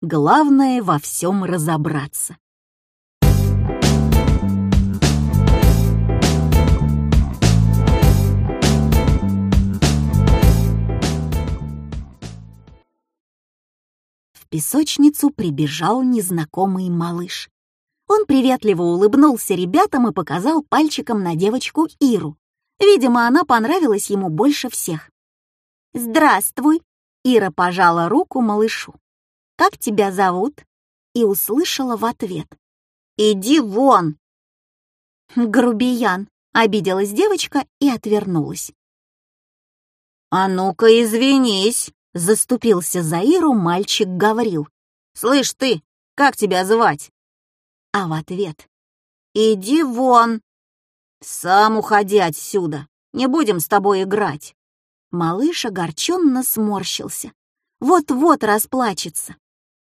Главное во всем разобраться. В песочницу прибежал незнакомый малыш. Он приветливо улыбнулся ребятам и показал пальчиком на девочку Иру. Видимо, она понравилась ему больше всех. «Здравствуй!» — Ира пожала руку малышу. «Как тебя зовут?» И услышала в ответ. «Иди вон!» «Грубиян!» — обиделась девочка и отвернулась. «А ну-ка извинись!» — заступился за Иру мальчик говорил. «Слышь ты, как тебя звать?» а в ответ «Иди вон!» «Сам уходи отсюда, не будем с тобой играть!» Малыш огорченно сморщился. Вот-вот расплачется.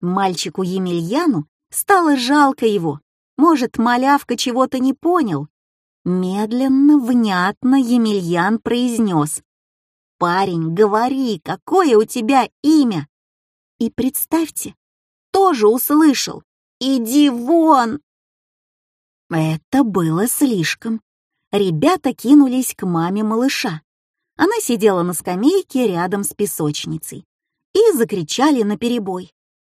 Мальчику Емельяну стало жалко его. Может, малявка чего-то не понял. Медленно, внятно Емельян произнес. «Парень, говори, какое у тебя имя?» И представьте, тоже услышал. Иди вон!» Это было слишком. Ребята кинулись к маме малыша. Она сидела на скамейке рядом с песочницей и закричали наперебой.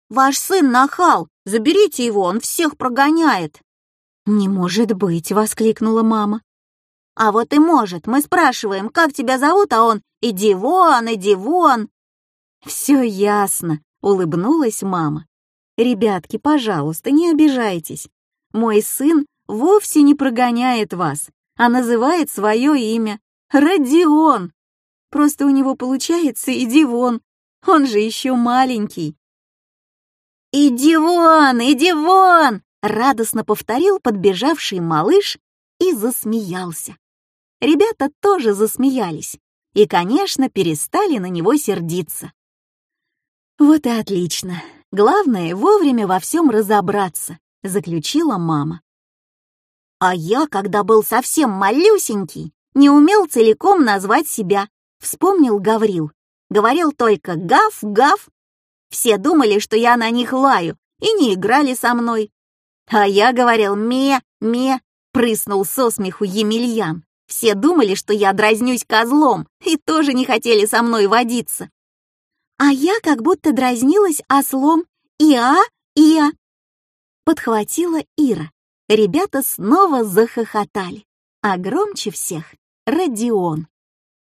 «Ваш сын нахал! Заберите его, он всех прогоняет!» «Не может быть!» — воскликнула мама. «А вот и может. Мы спрашиваем, как тебя зовут, а он «Иди вон, иди вон!» «Все ясно!» — улыбнулась мама. Ребятки, пожалуйста, не обижайтесь. Мой сын вовсе не прогоняет вас, а называет свое имя Родион. Просто у него получается «иди вон», он же еще маленький. «Иди вон, иди вон!» — радостно повторил подбежавший малыш и засмеялся. Ребята тоже засмеялись и, конечно, перестали на него сердиться. Вот и отлично. Главное, вовремя во всем разобраться, заключила мама. А я, когда был совсем малюсенький, не умел целиком назвать себя, вспомнил Гаврил. Говорил только «гав-гав». Все думали, что я на них лаю, и не играли со мной. А я говорил «ме-ме», прыснул со смеху Емельян. Все думали, что я дразнюсь козлом, и тоже не хотели со мной водиться а я как будто дразнилась ослом «Иа, Иа». Подхватила Ира. Ребята снова захохотали, а громче всех — Родион.